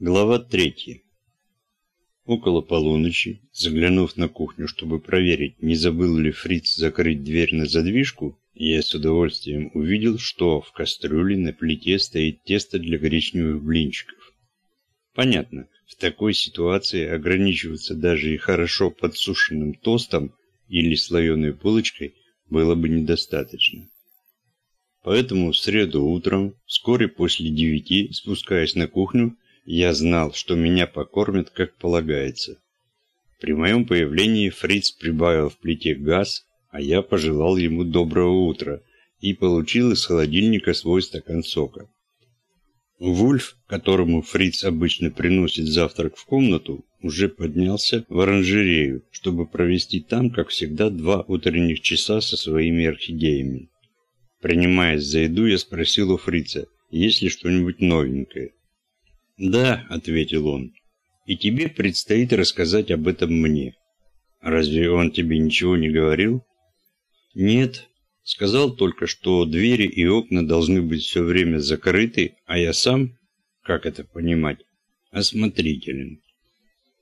Глава третья. Около полуночи, заглянув на кухню, чтобы проверить, не забыл ли Фриц закрыть дверь на задвижку, я с удовольствием увидел, что в кастрюле на плите стоит тесто для коричневых блинчиков. Понятно, в такой ситуации ограничиваться даже и хорошо подсушенным тостом или слоеной булочкой было бы недостаточно. Поэтому в среду утром, вскоре после девяти, спускаясь на кухню, я знал, что меня покормят, как полагается. При моем появлении Фриц прибавил в плите газ, а я пожелал ему доброго утра и получил из холодильника свой стакан сока. Вульф, которому Фриц обычно приносит завтрак в комнату, уже поднялся в оранжерею, чтобы провести там, как всегда, два утренних часа со своими орхидеями. Принимаясь за еду, я спросил у Фрица, есть ли что-нибудь новенькое. «Да», — ответил он, — «и тебе предстоит рассказать об этом мне». «Разве он тебе ничего не говорил?» «Нет. Сказал только, что двери и окна должны быть все время закрыты, а я сам, как это понимать, осмотрителен.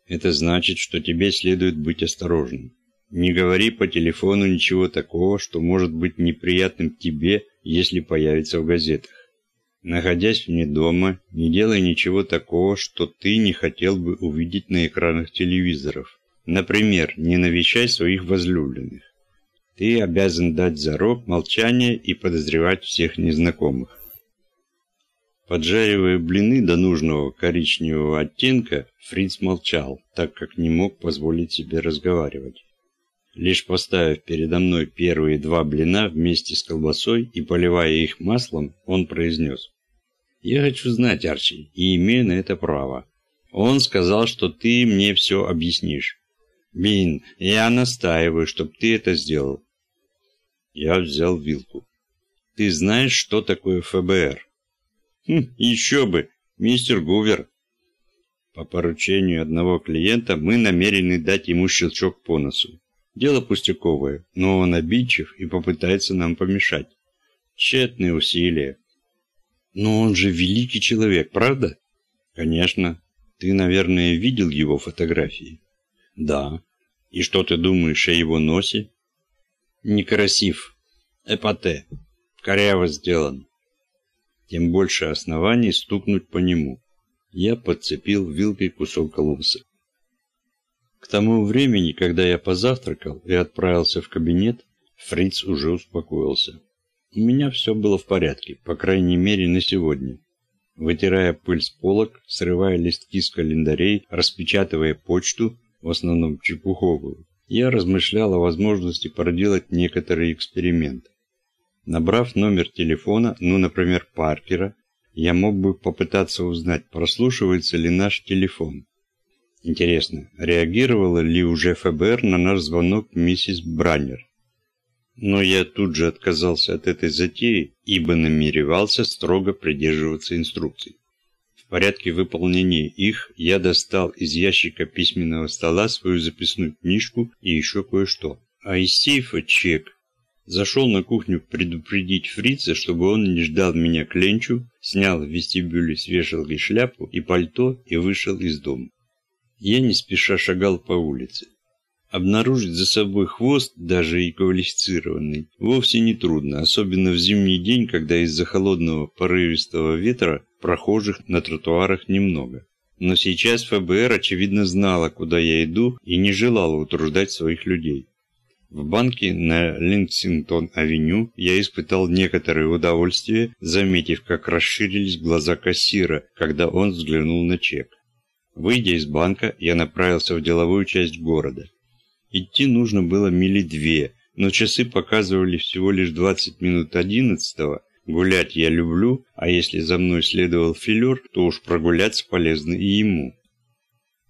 Это значит, что тебе следует быть осторожным. Не говори по телефону ничего такого, что может быть неприятным тебе, если появится в газетах. Находясь вне дома, не делай ничего такого, что ты не хотел бы увидеть на экранах телевизоров. Например, не навещай своих возлюбленных. Ты обязан дать зарок молчания и подозревать всех незнакомых. Поджаривая блины до нужного коричневого оттенка, Фриц молчал, так как не мог позволить себе разговаривать. Лишь поставив передо мной первые два блина вместе с колбасой и поливая их маслом, он произнес. Я хочу знать, Арчи, и имею на это право. Он сказал, что ты мне все объяснишь. Бин, я настаиваю, чтобы ты это сделал. Я взял вилку. Ты знаешь, что такое ФБР? Хм, еще бы, мистер Гувер. По поручению одного клиента мы намерены дать ему щелчок по носу. Дело пустяковое, но он обидчив и попытается нам помешать. Тщетные усилия. Но он же великий человек, правда? Конечно. Ты, наверное, видел его фотографии? Да. И что ты думаешь о его носе? Некрасив. Эпате. Коряво сделан. Тем больше оснований стукнуть по нему. Я подцепил вилкой кусок колумса. К тому времени, когда я позавтракал и отправился в кабинет, Фриц уже успокоился. У меня все было в порядке, по крайней мере на сегодня. Вытирая пыль с полок, срывая листки с календарей, распечатывая почту, в основном чепуховую, я размышлял о возможности проделать некоторый эксперимент. Набрав номер телефона, ну, например, Паркера, я мог бы попытаться узнать, прослушивается ли наш телефон. Интересно, реагировала ли уже ФБР на наш звонок миссис Браннер? Но я тут же отказался от этой затеи, ибо намеревался строго придерживаться инструкций. В порядке выполнения их я достал из ящика письменного стола свою записную книжку и еще кое-что. А из сейфа чек. Зашел на кухню предупредить фрица, чтобы он не ждал меня к ленчу, снял в вестибюле с вешалки шляпу и пальто и вышел из дома. Я не спеша шагал по улице. Обнаружить за собой хвост, даже и квалифицированный, вовсе не трудно, особенно в зимний день, когда из-за холодного порывистого ветра прохожих на тротуарах немного. Но сейчас ФБР, очевидно, знала, куда я иду и не желала утруждать своих людей. В банке на Линксингтон-авеню я испытал некоторое удовольствие, заметив, как расширились глаза кассира, когда он взглянул на чек. Выйдя из банка, я направился в деловую часть города. Идти нужно было мили две, но часы показывали всего лишь 20 минут одиннадцатого. Гулять я люблю, а если за мной следовал филер, то уж прогуляться полезно и ему.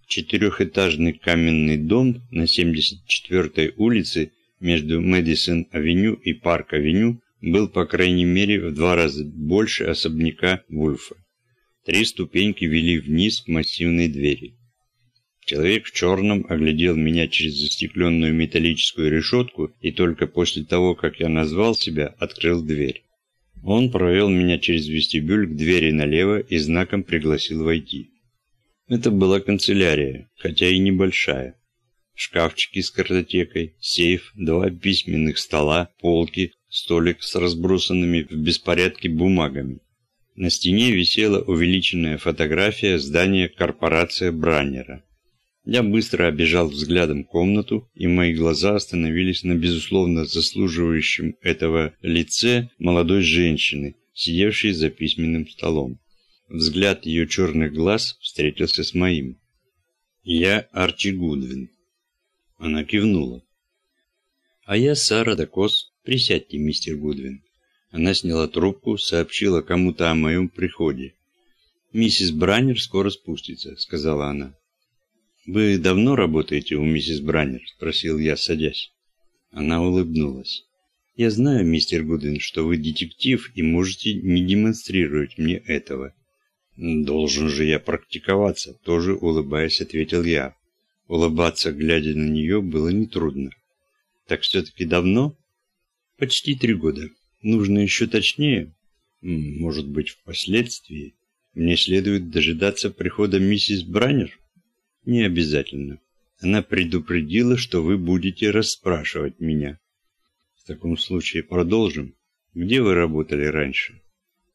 Четырехэтажный каменный дом на 74-й улице между Мэдисон-авеню и Парк-авеню был по крайней мере в два раза больше особняка Вульфа. Три ступеньки вели вниз к массивной двери. Человек в черном оглядел меня через застекленную металлическую решетку и только после того, как я назвал себя, открыл дверь. Он провел меня через вестибюль к двери налево и знаком пригласил войти. Это была канцелярия, хотя и небольшая. Шкафчики с картотекой, сейф, два письменных стола, полки, столик с разбросанными в беспорядке бумагами. На стене висела увеличенная фотография здания корпорации Браннера. Я быстро обежал взглядом комнату, и мои глаза остановились на безусловно заслуживающем этого лице молодой женщины, сидевшей за письменным столом. Взгляд ее черных глаз встретился с моим. «Я Арчи Гудвин». Она кивнула. «А я Сара Дакос. Присядьте, мистер Гудвин». Она сняла трубку, сообщила кому-то о моем приходе. «Миссис Браннер скоро спустится», — сказала она. «Вы давно работаете у миссис Браннер?» – спросил я, садясь. Она улыбнулась. «Я знаю, мистер Гудвин, что вы детектив и можете не демонстрировать мне этого». «Должен же я практиковаться», – тоже улыбаясь, ответил я. Улыбаться, глядя на нее, было нетрудно. «Так все-таки давно?» «Почти три года. Нужно еще точнее?» «Может быть, впоследствии. Мне следует дожидаться прихода миссис Браннер?» Не обязательно. Она предупредила, что вы будете расспрашивать меня. В таком случае продолжим. Где вы работали раньше?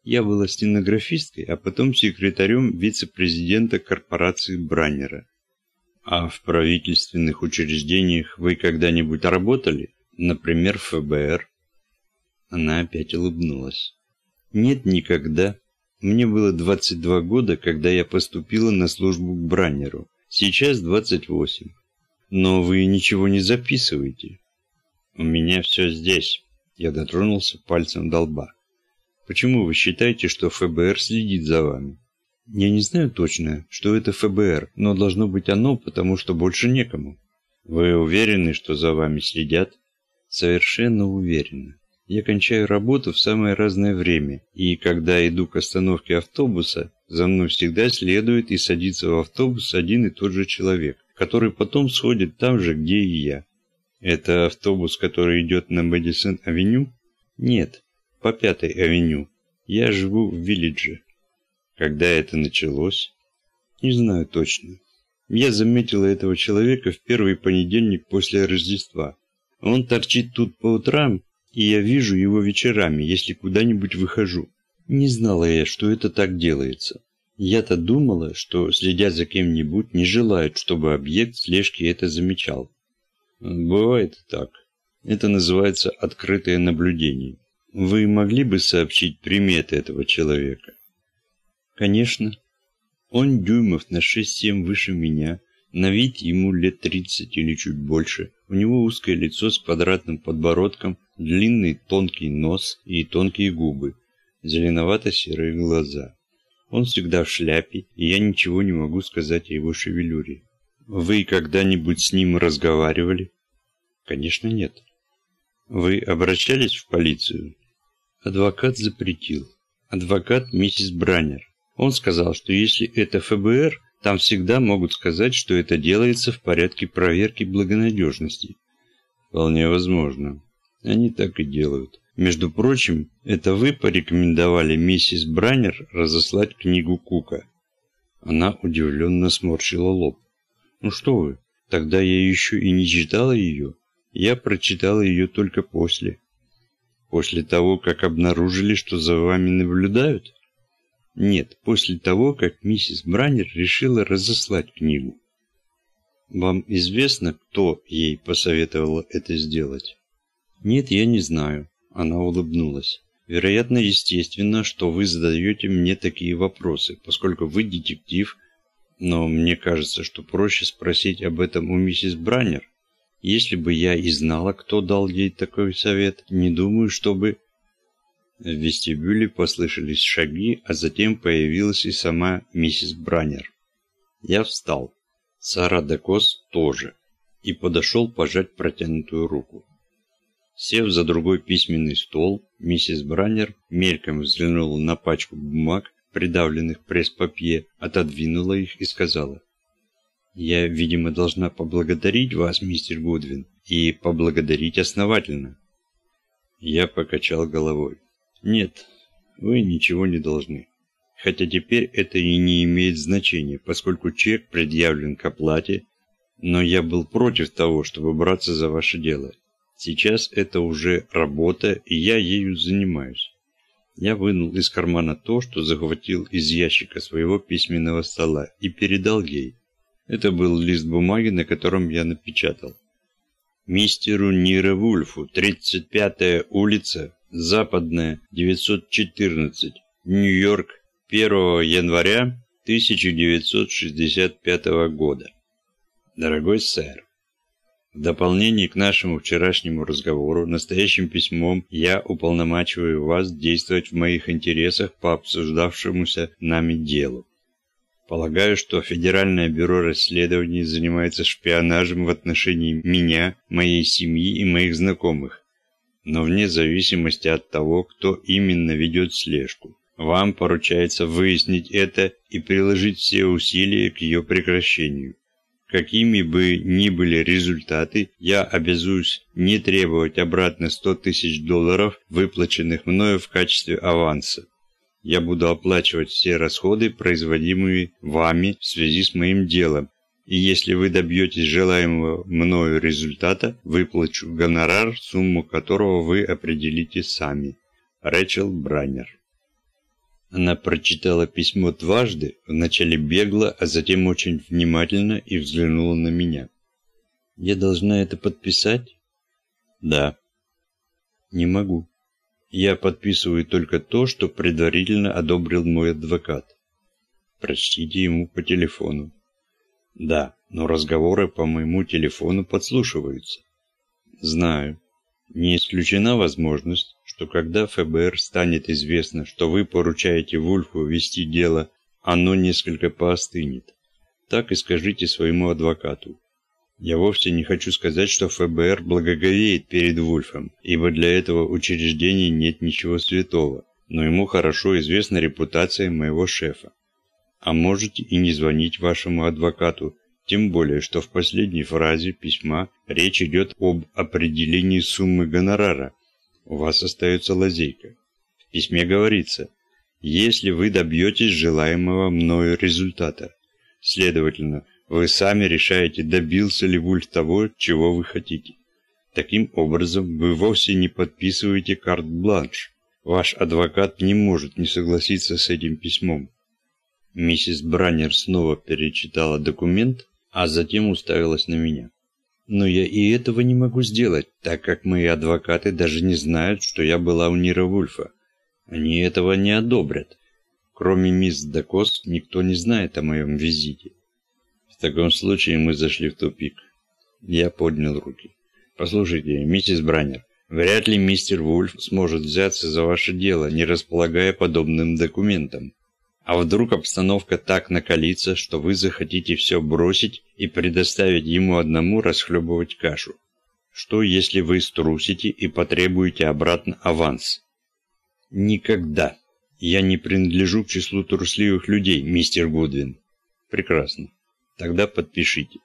Я была стенографисткой, а потом секретарем вице-президента корпорации Браннера. А в правительственных учреждениях вы когда-нибудь работали? Например, ФБР? Она опять улыбнулась. Нет, никогда. Мне было 22 года, когда я поступила на службу к Браннеру. Сейчас 28. Но вы ничего не записываете. У меня все здесь. Я дотронулся пальцем до лба. Почему вы считаете, что ФБР следит за вами? Я не знаю точно, что это ФБР, но должно быть оно, потому что больше некому. Вы уверены, что за вами следят? Совершенно уверена. Я кончаю работу в самое разное время, и когда иду к остановке автобуса, за мной всегда следует и садится в автобус один и тот же человек, который потом сходит там же, где и я. Это автобус, который идет на Мэдисон-авеню? Нет, по Пятой авеню. Я живу в Виллидже. Когда это началось? Не знаю точно. Я заметила этого человека в первый понедельник после Рождества. Он торчит тут по утрам, и я вижу его вечерами, если куда-нибудь выхожу. Не знала я, что это так делается. Я-то думала, что, следя за кем-нибудь, не желают, чтобы объект слежки это замечал. Бывает так. Это называется открытое наблюдение. Вы могли бы сообщить приметы этого человека? Конечно. Он дюймов на 6-7 выше меня, на вид ему лет 30 или чуть больше. У него узкое лицо с квадратным подбородком, длинный тонкий нос и тонкие губы зеленовато-серые глаза. Он всегда в шляпе, и я ничего не могу сказать о его шевелюре. Вы когда-нибудь с ним разговаривали? Конечно, нет. Вы обращались в полицию? Адвокат запретил. Адвокат миссис Браннер. Он сказал, что если это ФБР, там всегда могут сказать, что это делается в порядке проверки благонадежности. Вполне возможно. Они так и делают. Между прочим, это вы порекомендовали миссис Браннер разослать книгу Кука. Она удивленно сморщила лоб. Ну что вы, тогда я еще и не читала ее. Я прочитала ее только после. После того, как обнаружили, что за вами наблюдают? Нет, после того, как миссис Браннер решила разослать книгу. Вам известно, кто ей посоветовал это сделать? Нет, я не знаю. Она улыбнулась. Вероятно, естественно, что вы задаете мне такие вопросы, поскольку вы детектив, но мне кажется, что проще спросить об этом у миссис Браннер. Если бы я и знала, кто дал ей такой совет, не думаю, чтобы... В вестибюле послышались шаги, а затем появилась и сама миссис Браннер. Я встал. Сара Декос тоже. И подошел пожать протянутую руку. Сев за другой письменный стол, миссис Браннер мельком взглянула на пачку бумаг, придавленных пресс-папье, отодвинула их и сказала. «Я, видимо, должна поблагодарить вас, мистер Гудвин, и поблагодарить основательно». Я покачал головой. «Нет, вы ничего не должны. хотя теперь это и не имеет значения, поскольку чек предъявлен к оплате, но я был против того, чтобы браться за ваше дело. Сейчас это уже работа, и я ею занимаюсь. Я вынул из кармана то, что захватил из ящика своего письменного стола, и передал ей. Это был лист бумаги, на котором я напечатал. Мистеру Нире Вульфу, 35-я улица, Западная, 914, Нью-Йорк, 1 января 1965 года. Дорогой сэр, в дополнение к нашему вчерашнему разговору, настоящим письмом я уполномачиваю вас действовать в моих интересах по обсуждавшемуся нами делу. Полагаю, что Федеральное бюро расследований занимается шпионажем в отношении меня, моей семьи и моих знакомых. Но вне зависимости от того, кто именно ведет слежку, вам поручается выяснить это и приложить все усилия к ее прекращению. Какими бы ни были результаты, я обязуюсь не требовать обратно 100 тысяч долларов, выплаченных мною в качестве аванса. Я буду оплачивать все расходы, производимые вами в связи с моим делом, и если вы добьетесь желаемого мною результата, выплачу гонорар, сумму которого вы определите сами. Рэчел Браннер Она прочитала письмо дважды, вначале бегло, а затем очень внимательно и взглянула на меня. «Я должна это подписать?» «Да». «Не могу». Я подписываю только то, что предварительно одобрил мой адвокат. Прочтите ему по телефону. Да, но разговоры по моему телефону подслушиваются. Знаю. Не исключена возможность, что когда ФБР станет известно, что вы поручаете Вульфу вести дело, оно несколько поостынет. Так и скажите своему адвокату. Я вовсе не хочу сказать, что ФБР благоговеет перед Вульфом, ибо для этого учреждения нет ничего святого, но ему хорошо известна репутация моего шефа. А можете и не звонить вашему адвокату, тем более, что в последней фразе письма речь идет об определении суммы гонорара. У вас остается лазейка. В письме говорится, если вы добьетесь желаемого мною результата. Следовательно, вы сами решаете, добился ли Вульф того, чего вы хотите. Таким образом, вы вовсе не подписываете карт-бланш. Ваш адвокат не может не согласиться с этим письмом. Миссис Браннер снова перечитала документ, а затем уставилась на меня. Но я и этого не могу сделать, так как мои адвокаты даже не знают, что я была у Нира Вульфа. Они этого не одобрят. Кроме мисс Дакос, никто не знает о моем визите. В таком случае мы зашли в тупик. Я поднял руки. Послушайте, миссис Браннер, вряд ли мистер Вульф сможет взяться за ваше дело, не располагая подобным документом. А вдруг обстановка так накалится, что вы захотите все бросить и предоставить ему одному расхлебывать кашу? Что, если вы струсите и потребуете обратно аванс? Никогда. Я не принадлежу к числу трусливых людей, мистер Гудвин. Прекрасно. Тогда подпишите.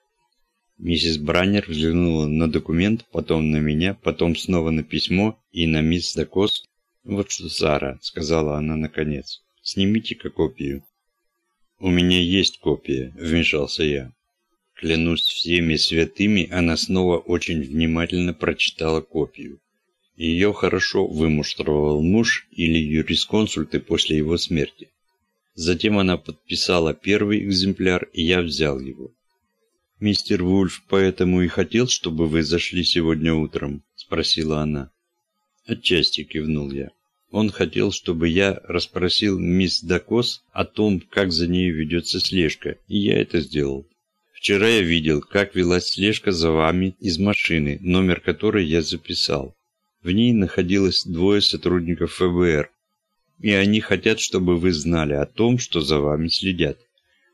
Миссис Браннер взглянула на документ, потом на меня, потом снова на письмо и на мисс Дакос. «Вот что, Сара», — сказала она наконец, — «снимите-ка копию». «У меня есть копия», — вмешался я. Клянусь всеми святыми, она снова очень внимательно прочитала копию. Ее хорошо вымуштровал муж или юрисконсульты после его смерти. Затем она подписала первый экземпляр, и я взял его. «Мистер Вульф поэтому и хотел, чтобы вы зашли сегодня утром?» – спросила она. Отчасти кивнул я. Он хотел, чтобы я расспросил мисс Дакос о том, как за ней ведется слежка, и я это сделал. Вчера я видел, как велась слежка за вами из машины, номер которой я записал. В ней находилось двое сотрудников ФБР, и они хотят, чтобы вы знали о том, что за вами следят.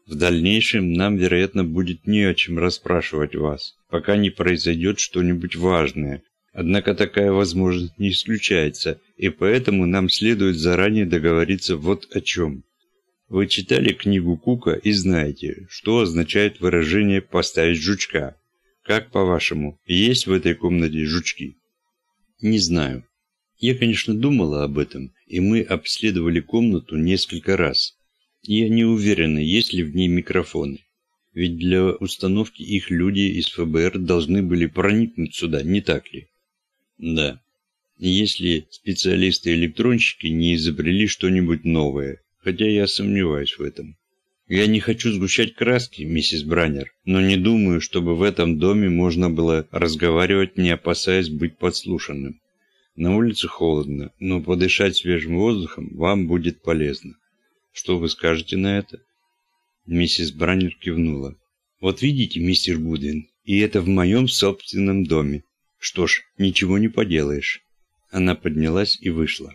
В дальнейшем нам, вероятно, будет не о чем расспрашивать вас, пока не произойдет что-нибудь важное. Однако такая возможность не исключается, и поэтому нам следует заранее договориться вот о чем. Вы читали книгу Кука и знаете, что означает выражение «поставить жучка». Как по-вашему, есть в этой комнате жучки? Не знаю. Я, конечно, думала об этом, и мы обследовали комнату несколько раз. Я не уверена, есть ли в ней микрофоны. Ведь для установки их люди из ФБР должны были проникнуть сюда, не так ли? Да. Если специалисты-электронщики не изобрели что-нибудь новое, хотя я сомневаюсь в этом. Я не хочу сгущать краски, миссис Браннер, но не думаю, чтобы в этом доме можно было разговаривать, не опасаясь быть подслушанным. На улице холодно, но подышать свежим воздухом вам будет полезно. Что вы скажете на это? Миссис Браннер кивнула. Вот видите, мистер Гудвин, и это в моем собственном доме. Что ж, ничего не поделаешь. Она поднялась и вышла.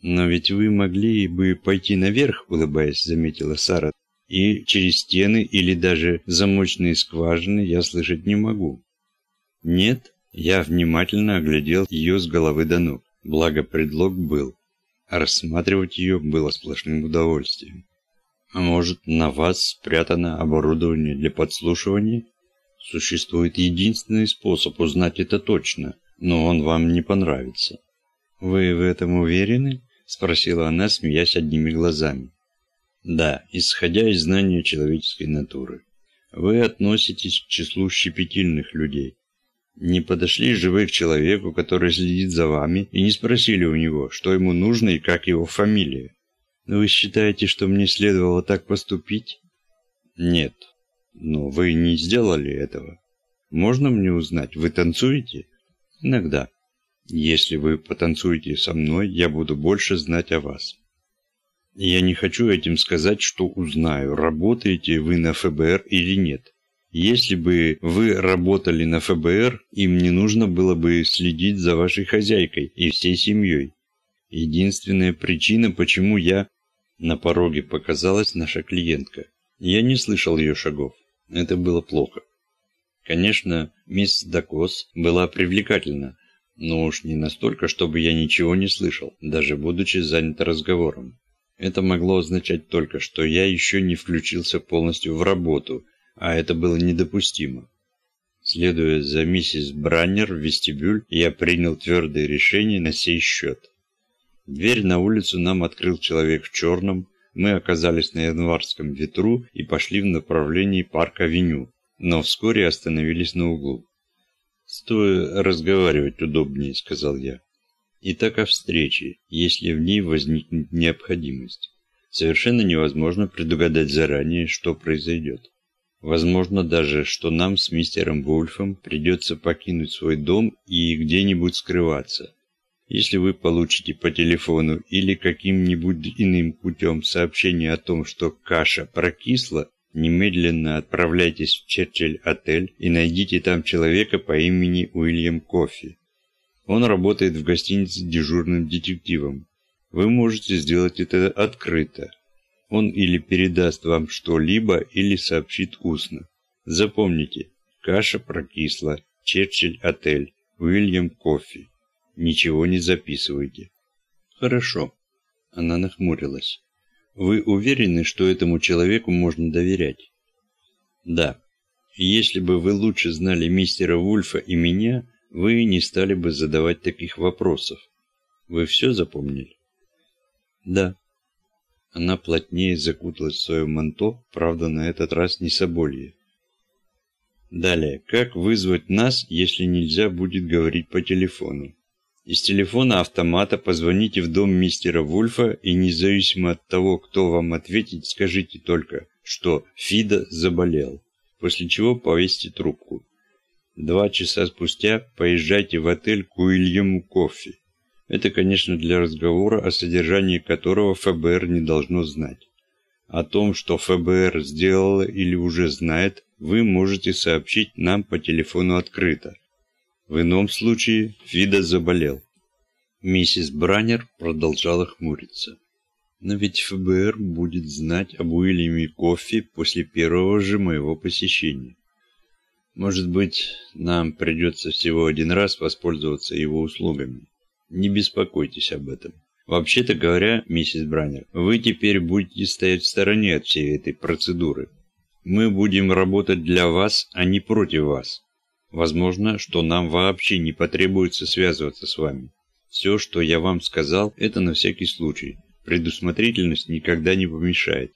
«Но ведь вы могли бы пойти наверх», — улыбаясь, заметила Сара. «И через стены или даже замочные скважины я слышать не могу». «Нет?» Я внимательно оглядел ее с головы до ног, благо предлог был. Рассматривать ее было сплошным удовольствием. А может, на вас спрятано оборудование для подслушивания? Существует единственный способ узнать это точно, но он вам не понравится. Вы в этом уверены? Спросила она, смеясь одними глазами. Да, исходя из знания человеческой натуры. Вы относитесь к числу щепетильных людей. Не подошли же вы к человеку, который следит за вами, и не спросили у него, что ему нужно и как его фамилия. Вы считаете, что мне следовало так поступить? Нет. Но вы не сделали этого. Можно мне узнать, вы танцуете? Иногда. Если вы потанцуете со мной, я буду больше знать о вас. Я не хочу этим сказать, что узнаю, работаете вы на ФБР или нет. Если бы вы работали на ФБР, им не нужно было бы следить за вашей хозяйкой и всей семьей. Единственная причина, почему я... На пороге показалась наша клиентка. Я не слышал ее шагов. Это было плохо. Конечно, мисс Дакос была привлекательна, но уж не настолько, чтобы я ничего не слышал, даже будучи занят разговором. Это могло означать только, что я еще не включился полностью в работу а это было недопустимо. Следуя за миссис Браннер в вестибюль, я принял твердое решение на сей счет. Дверь на улицу нам открыл человек в черном, мы оказались на январском ветру и пошли в направлении парк-авеню, но вскоре остановились на углу. «Стоя разговаривать удобнее», — сказал я. «И так о встрече, если в ней возникнет необходимость. Совершенно невозможно предугадать заранее, что произойдет. Возможно даже, что нам с мистером Вульфом придется покинуть свой дом и где-нибудь скрываться. Если вы получите по телефону или каким-нибудь иным путем сообщение о том, что каша прокисла, немедленно отправляйтесь в Черчилль-отель и найдите там человека по имени Уильям Кофи. Он работает в гостинице дежурным детективом. Вы можете сделать это открыто, он или передаст вам что-либо, или сообщит устно. Запомните, каша прокисла, Черчилль отель, Уильям кофе. Ничего не записывайте. Хорошо. Она нахмурилась. Вы уверены, что этому человеку можно доверять? Да. Если бы вы лучше знали мистера Вульфа и меня, вы не стали бы задавать таких вопросов. Вы все запомнили? Да. Она плотнее закуталась в свое манто, правда, на этот раз не соболье. Далее, как вызвать нас, если нельзя будет говорить по телефону? Из телефона автомата позвоните в дом мистера Вульфа и независимо от того, кто вам ответит, скажите только, что Фида заболел, после чего повесьте трубку. Два часа спустя поезжайте в отель к Уильяму Кофи. Это, конечно, для разговора, о содержании которого ФБР не должно знать. О том, что ФБР сделало или уже знает, вы можете сообщить нам по телефону открыто. В ином случае Фида заболел. Миссис Браннер продолжала хмуриться. Но ведь ФБР будет знать об Уильяме Кофи после первого же моего посещения. Может быть, нам придется всего один раз воспользоваться его услугами. Не беспокойтесь об этом. Вообще-то говоря, миссис Браннер, вы теперь будете стоять в стороне от всей этой процедуры. Мы будем работать для вас, а не против вас. Возможно, что нам вообще не потребуется связываться с вами. Все, что я вам сказал, это на всякий случай. предусмотрительность никогда не помешает.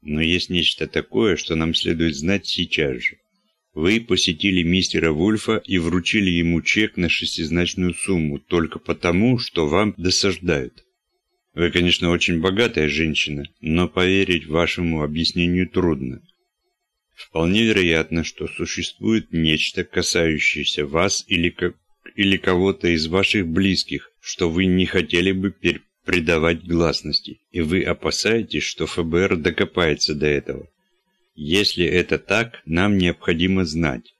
Но есть нечто такое, что нам следует знать сейчас же. Вы посетили мистера Вульфа и вручили ему чек на шестизначную сумму только потому, что вам досаждают. Вы, конечно, очень богатая женщина, но поверить вашему объяснению трудно. Вполне вероятно, что существует нечто, касающееся вас или, или кого-то из ваших близких, что вы не хотели бы придавать гласности, и вы опасаетесь, что ФБР докопается до этого. Если это так, нам необходимо знать.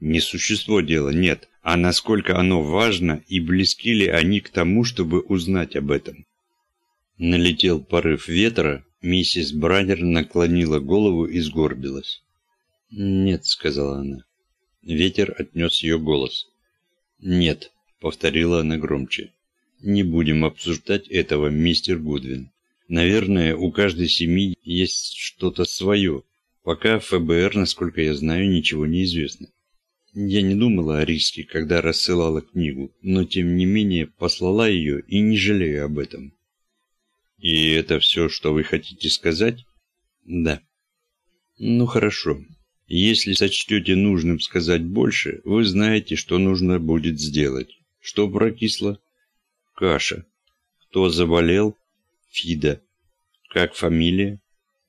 Не существо дела, нет, а насколько оно важно и близки ли они к тому, чтобы узнать об этом. Налетел порыв ветра, миссис Браннер наклонила голову и сгорбилась. «Нет», — сказала она. Ветер отнес ее голос. «Нет», — повторила она громче. «Не будем обсуждать этого, мистер Гудвин. Наверное, у каждой семьи есть что-то свое, Пока ФБР, насколько я знаю, ничего не известно. Я не думала о риске, когда рассылала книгу, но тем не менее послала ее и не жалею об этом. И это все, что вы хотите сказать? Да. Ну хорошо. Если сочтете нужным сказать больше, вы знаете, что нужно будет сделать. Что прокисло? Каша. Кто заболел? Фида. Как фамилия?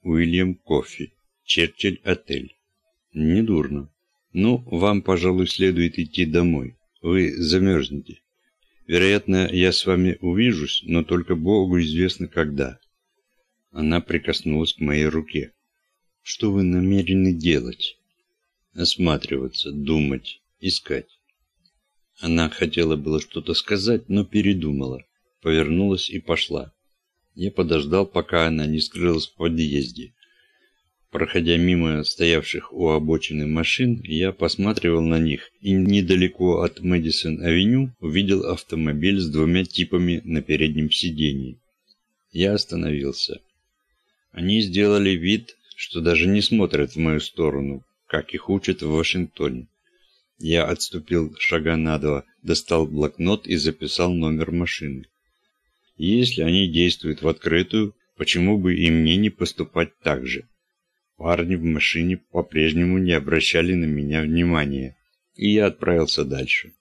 Уильям Кофи. Черчилль-отель. Недурно. Ну, вам, пожалуй, следует идти домой. Вы замерзнете. Вероятно, я с вами увижусь, но только Богу известно когда. Она прикоснулась к моей руке. Что вы намерены делать? Осматриваться, думать, искать. Она хотела было что-то сказать, но передумала. Повернулась и пошла. Я подождал, пока она не скрылась в подъезде. Проходя мимо стоявших у обочины машин, я посматривал на них и недалеко от Мэдисон-авеню увидел автомобиль с двумя типами на переднем сиденье. Я остановился. Они сделали вид, что даже не смотрят в мою сторону, как их учат в Вашингтоне. Я отступил шага на два, достал блокнот и записал номер машины. Если они действуют в открытую, почему бы и мне не поступать так же? Парни в машине по-прежнему не обращали на меня внимания, и я отправился дальше.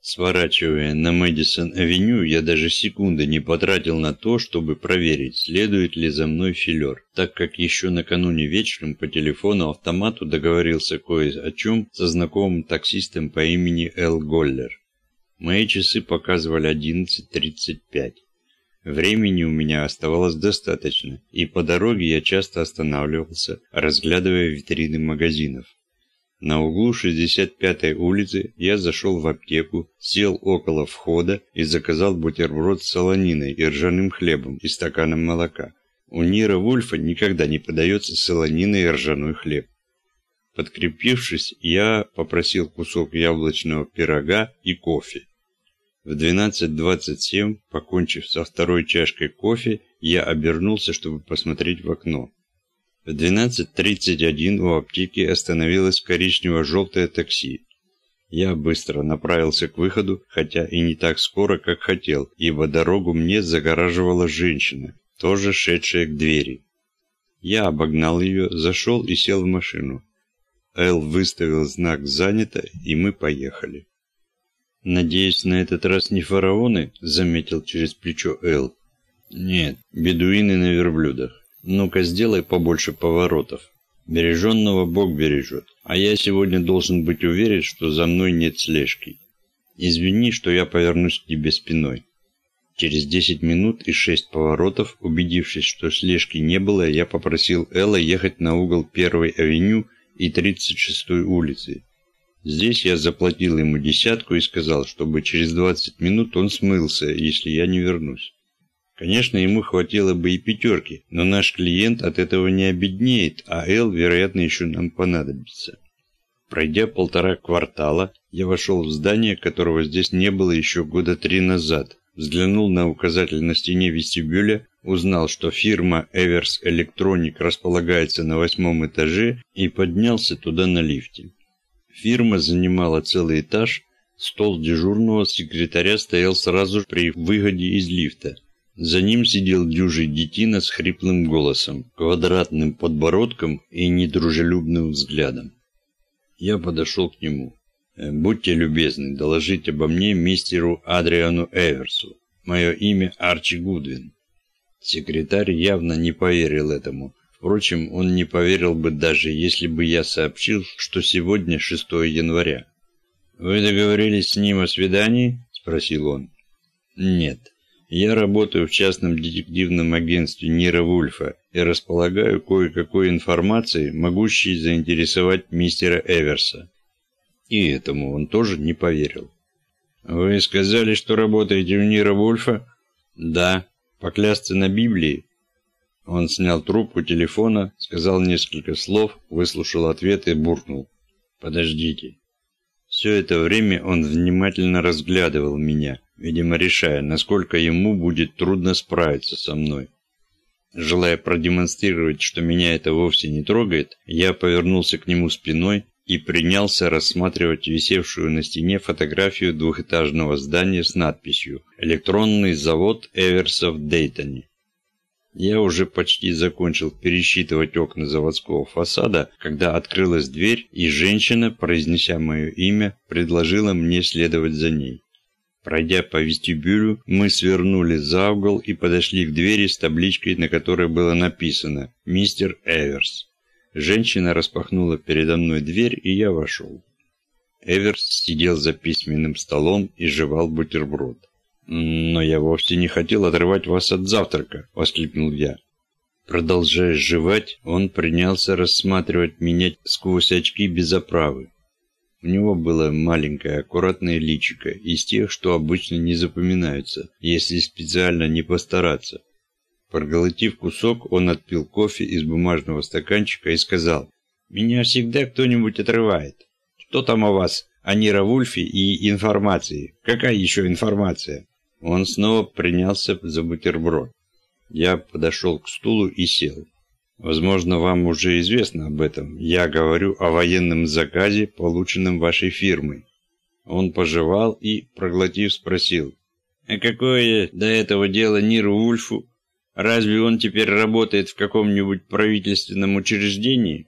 Сворачивая на Мэдисон-авеню, я даже секунды не потратил на то, чтобы проверить, следует ли за мной филер, так как еще накануне вечером по телефону-автомату договорился кое о чем со знакомым таксистом по имени Эл Голлер. Мои часы показывали 11.35. Времени у меня оставалось достаточно, и по дороге я часто останавливался, разглядывая витрины магазинов. На углу 65-й улицы я зашел в аптеку, сел около входа и заказал бутерброд с солониной и ржаным хлебом и стаканом молока. У Нира Вульфа никогда не подается солонина и ржаной хлеб. Подкрепившись, я попросил кусок яблочного пирога и кофе. В 12.27, покончив со второй чашкой кофе, я обернулся, чтобы посмотреть в окно. В 12.31 у аптеки остановилось коричнево-желтое такси. Я быстро направился к выходу, хотя и не так скоро, как хотел, ибо дорогу мне загораживала женщина, тоже шедшая к двери. Я обогнал ее, зашел и сел в машину. Эл выставил знак «Занято», и мы поехали. «Надеюсь, на этот раз не фараоны?» – заметил через плечо Эл. «Нет, бедуины на верблюдах. Ну-ка, сделай побольше поворотов. Береженного Бог бережет, а я сегодня должен быть уверен, что за мной нет слежки. Извини, что я повернусь к тебе спиной». Через десять минут и шесть поворотов, убедившись, что слежки не было, я попросил Элла ехать на угол Первой авеню и 36-й улицы, Здесь я заплатил ему десятку и сказал, чтобы через 20 минут он смылся, если я не вернусь. Конечно, ему хватило бы и пятерки, но наш клиент от этого не обеднеет, а Эл, вероятно, еще нам понадобится. Пройдя полтора квартала, я вошел в здание, которого здесь не было еще года три назад. Взглянул на указатель на стене вестибюля, узнал, что фирма Everс Electronic располагается на восьмом этаже и поднялся туда на лифте. Фирма занимала целый этаж, стол дежурного секретаря стоял сразу при выходе из лифта. За ним сидел дюжий детина с хриплым голосом, квадратным подбородком и недружелюбным взглядом. Я подошел к нему. «Э, «Будьте любезны, доложить обо мне мистеру Адриану Эверсу. Мое имя Арчи Гудвин». Секретарь явно не поверил этому. Впрочем, он не поверил бы даже, если бы я сообщил, что сегодня 6 января. «Вы договорились с ним о свидании?» – спросил он. «Нет. Я работаю в частном детективном агентстве Нира Вульфа и располагаю кое-какой информацией, могущей заинтересовать мистера Эверса. И этому он тоже не поверил. «Вы сказали, что работаете в Нира Вульфа?» «Да. Поклясться на Библии?» Он снял трубку телефона, сказал несколько слов, выслушал ответ и буркнул. «Подождите». Все это время он внимательно разглядывал меня видимо решая, насколько ему будет трудно справиться со мной. Желая продемонстрировать, что меня это вовсе не трогает, я повернулся к нему спиной и принялся рассматривать висевшую на стене фотографию двухэтажного здания с надписью «Электронный завод Эверса в Дейтоне». Я уже почти закончил пересчитывать окна заводского фасада, когда открылась дверь, и женщина, произнеся мое имя, предложила мне следовать за ней. Пройдя по вестибюлю, мы свернули за угол и подошли к двери с табличкой, на которой было написано «Мистер Эверс». Женщина распахнула передо мной дверь, и я вошел. Эверс сидел за письменным столом и жевал бутерброд. «Но я вовсе не хотел отрывать вас от завтрака», — воскликнул я. Продолжая жевать, он принялся рассматривать меня сквозь очки без оправы. У него было маленькое аккуратное личико, из тех, что обычно не запоминаются, если специально не постараться. Проглотив кусок, он отпил кофе из бумажного стаканчика и сказал, «Меня всегда кто-нибудь отрывает. Что там у вас о Нира и информации? Какая еще информация?» Он снова принялся за бутерброд. Я подошел к стулу и сел. Возможно, вам уже известно об этом. Я говорю о военном заказе, полученном вашей фирмой. Он пожевал и, проглотив, спросил. А какое до этого дело Ниру Ульфу? Разве он теперь работает в каком-нибудь правительственном учреждении?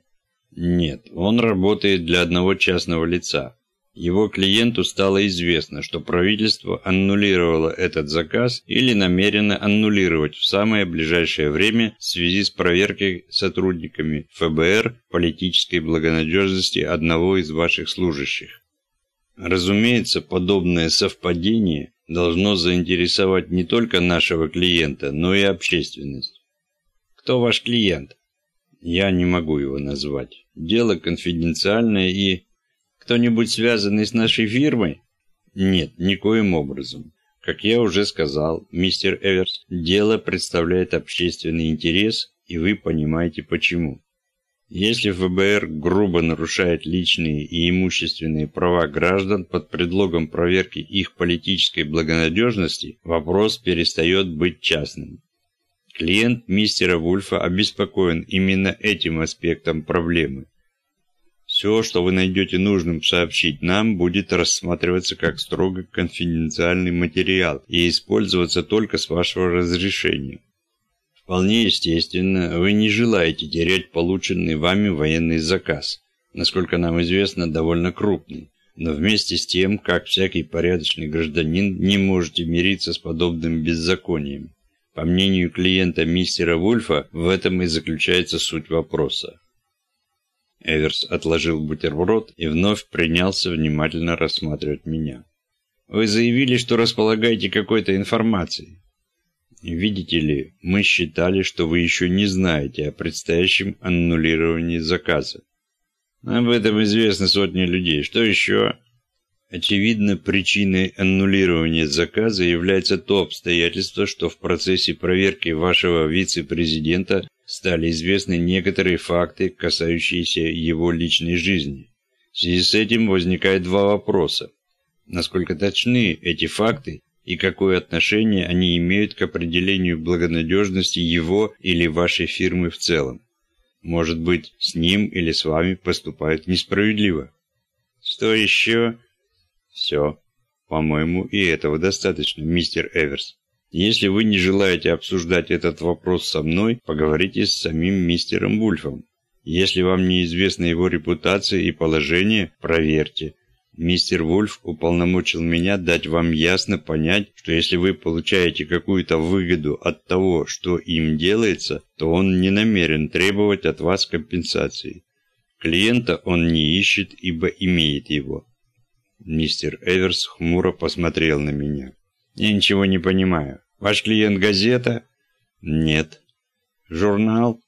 Нет, он работает для одного частного лица. Его клиенту стало известно, что правительство аннулировало этот заказ или намерено аннулировать в самое ближайшее время в связи с проверкой сотрудниками ФБР политической благонадежности одного из ваших служащих. Разумеется, подобное совпадение должно заинтересовать не только нашего клиента, но и общественность. Кто ваш клиент? Я не могу его назвать. Дело конфиденциальное и кто-нибудь связанный с нашей фирмой? Нет, никоим образом. Как я уже сказал, мистер Эверс, дело представляет общественный интерес, и вы понимаете почему. Если ФБР грубо нарушает личные и имущественные права граждан под предлогом проверки их политической благонадежности, вопрос перестает быть частным. Клиент мистера Вульфа обеспокоен именно этим аспектом проблемы. Все, что вы найдете нужным сообщить нам, будет рассматриваться как строго конфиденциальный материал и использоваться только с вашего разрешения. Вполне естественно, вы не желаете терять полученный вами военный заказ, насколько нам известно, довольно крупный. Но вместе с тем, как всякий порядочный гражданин, не можете мириться с подобным беззаконием. По мнению клиента мистера Вульфа, в этом и заключается суть вопроса. Эверс отложил бутерброд и вновь принялся внимательно рассматривать меня. «Вы заявили, что располагаете какой-то информацией. Видите ли, мы считали, что вы еще не знаете о предстоящем аннулировании заказа. Об этом известно сотни людей. Что еще?» Очевидно, причиной аннулирования заказа является то обстоятельство, что в процессе проверки вашего вице-президента стали известны некоторые факты, касающиеся его личной жизни. В связи с этим возникает два вопроса. Насколько точны эти факты и какое отношение они имеют к определению благонадежности его или вашей фирмы в целом? Может быть, с ним или с вами поступают несправедливо? Что еще? Все. По-моему, и этого достаточно, мистер Эверс. Если вы не желаете обсуждать этот вопрос со мной, поговорите с самим мистером Вульфом. Если вам неизвестна его репутация и положение, проверьте. Мистер Вульф уполномочил меня дать вам ясно понять, что если вы получаете какую-то выгоду от того, что им делается, то он не намерен требовать от вас компенсации. Клиента он не ищет, ибо имеет его. Мистер Эверс хмуро посмотрел на меня. «Я ничего не понимаю. Ваш клиент газета?» «Нет». «Журнал?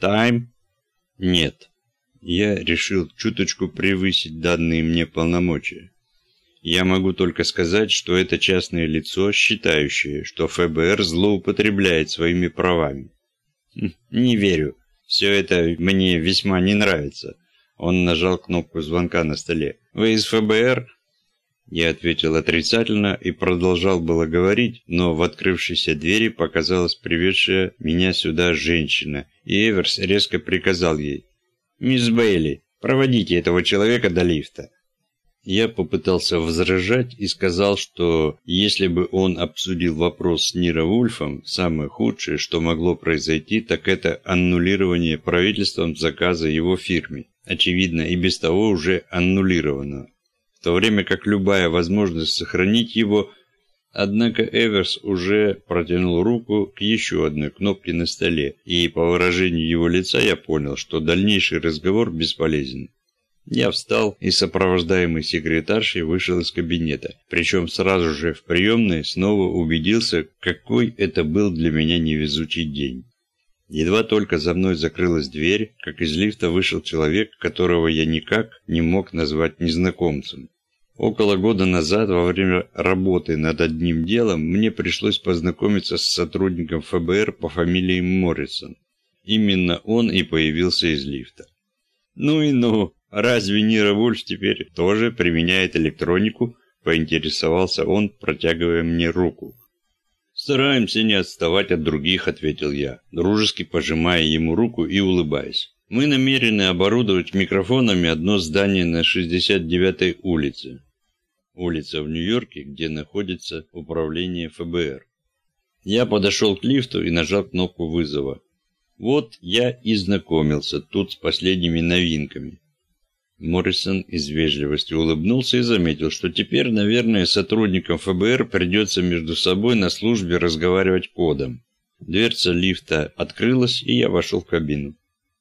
Тайм?» «Нет». Я решил чуточку превысить данные мне полномочия. Я могу только сказать, что это частное лицо, считающее, что ФБР злоупотребляет своими правами. Хм, не верю. Все это мне весьма не нравится. Он нажал кнопку звонка на столе. Вы из ФБР? Я ответил отрицательно и продолжал было говорить, но в открывшейся двери показалась приведшая меня сюда женщина, и Эверс резко приказал ей «Мисс Бейли, проводите этого человека до лифта». Я попытался возражать и сказал, что если бы он обсудил вопрос с Ниро Вульфом, самое худшее, что могло произойти, так это аннулирование правительством заказа его фирме, очевидно и без того уже аннулированного то время как любая возможность сохранить его, однако Эверс уже протянул руку к еще одной кнопке на столе, и по выражению его лица я понял, что дальнейший разговор бесполезен. Я встал и, сопровождаемый секретаршей, вышел из кабинета, причем сразу же в приемной снова убедился, какой это был для меня невезучий день. Едва только за мной закрылась дверь, как из лифта вышел человек, которого я никак не мог назвать незнакомцем. Около года назад, во время работы над одним делом, мне пришлось познакомиться с сотрудником ФБР по фамилии Моррисон. Именно он и появился из лифта. «Ну и ну, разве Нира Вульф теперь тоже применяет электронику?» – поинтересовался он, протягивая мне руку. «Стараемся не отставать от других», – ответил я, дружески пожимая ему руку и улыбаясь. Мы намерены оборудовать микрофонами одно здание на 69-й улице. Улица в Нью-Йорке, где находится управление ФБР. Я подошел к лифту и нажал кнопку вызова. Вот я и знакомился тут с последними новинками. Моррисон из вежливости улыбнулся и заметил, что теперь, наверное, сотрудникам ФБР придется между собой на службе разговаривать кодом. Дверца лифта открылась, и я вошел в кабину.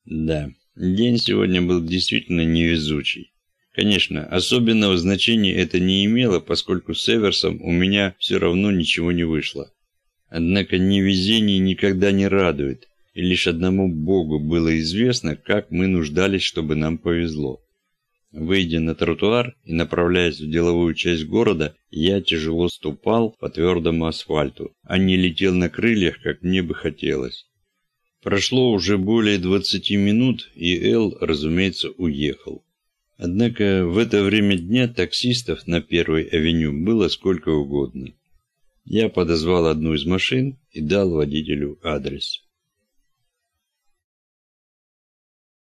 Да, день сегодня был действительно невезучий. Конечно, особенного значения это не имело, поскольку с Эверсом у меня все равно ничего не вышло. Однако невезение никогда не радует, и лишь одному Богу было известно, как мы нуждались, чтобы нам повезло. Выйдя на тротуар и направляясь в деловую часть города, я тяжело ступал по твердому асфальту, а не летел на крыльях, как мне бы хотелось. Прошло уже более 20 минут, и Эл, разумеется, уехал. Однако в это время дня таксистов на Первой авеню было сколько угодно. Я подозвал одну из машин и дал водителю адрес.